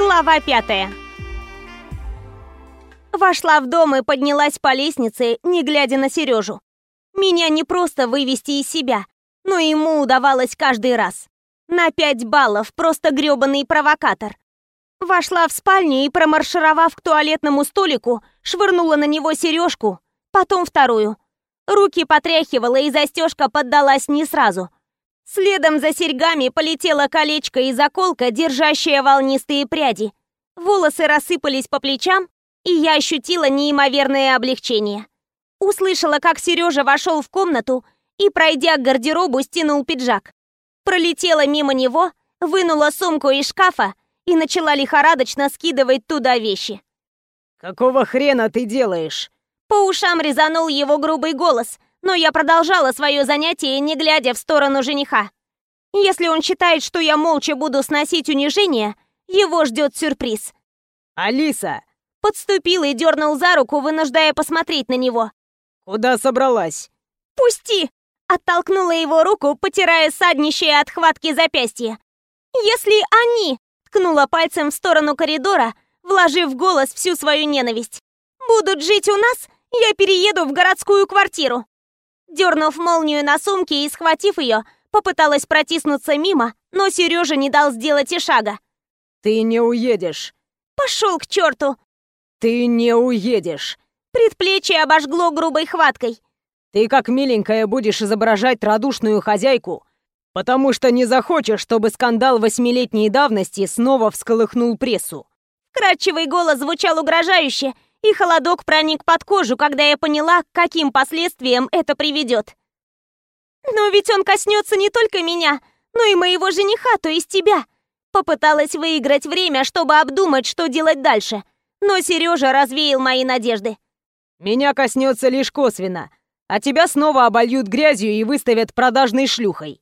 Глава пятая. Вошла в дом и поднялась по лестнице, не глядя на Сережу. Меня не просто вывести из себя, но ему удавалось каждый раз. На пять баллов, просто грёбаный провокатор. Вошла в спальню и, промаршировав к туалетному столику, швырнула на него сережку, потом вторую. Руки потряхивала, и застежка поддалась не сразу. Следом за серьгами полетело колечко и заколка, держащая волнистые пряди. Волосы рассыпались по плечам, и я ощутила неимоверное облегчение. Услышала, как Сережа вошел в комнату и, пройдя к гардеробу, стянул пиджак. Пролетела мимо него, вынула сумку из шкафа и начала лихорадочно скидывать туда вещи. «Какого хрена ты делаешь?» По ушам резанул его грубый голос, но я продолжала свое занятие, не глядя в сторону жениха. Если он считает, что я молча буду сносить унижение, его ждет сюрприз. «Алиса!» Подступил и дернул за руку, вынуждая посмотреть на него. «Куда собралась?» «Пусти!» Оттолкнула его руку, потирая саднищее от хватки запястье. «Если они...» Ткнула пальцем в сторону коридора, вложив в голос всю свою ненависть. «Будут жить у нас, я перееду в городскую квартиру!» Дернув молнию на сумке и схватив ее, попыталась протиснуться мимо, но Сережа не дал сделать и шага. «Ты не уедешь!» «Пошел к черту!» «Ты не уедешь!» Предплечье обожгло грубой хваткой. «Ты как миленькая будешь изображать радушную хозяйку, потому что не захочешь, чтобы скандал восьмилетней давности снова всколыхнул прессу». Кратчевый голос звучал угрожающе, и холодок проник под кожу, когда я поняла, к каким последствиям это приведет. «Но ведь он коснется не только меня, но и моего жениха, то есть тебя». Попыталась выиграть время, чтобы обдумать, что делать дальше, но Сережа развеял мои надежды. «Меня коснется лишь косвенно, а тебя снова обольют грязью и выставят продажной шлюхой.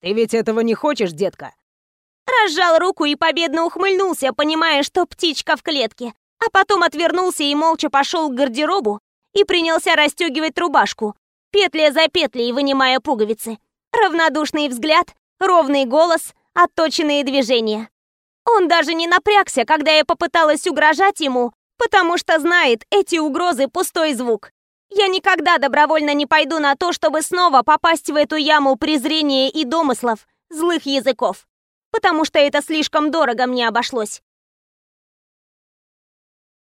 Ты ведь этого не хочешь, детка?» Разжал руку и победно ухмыльнулся, понимая, что птичка в клетке. А потом отвернулся и молча пошел к гардеробу и принялся расстегивать рубашку, петля за петлей, вынимая пуговицы. Равнодушный взгляд, ровный голос, отточенные движения. Он даже не напрягся, когда я попыталась угрожать ему, потому что знает, эти угрозы пустой звук. Я никогда добровольно не пойду на то, чтобы снова попасть в эту яму презрения и домыслов, злых языков. Потому что это слишком дорого мне обошлось.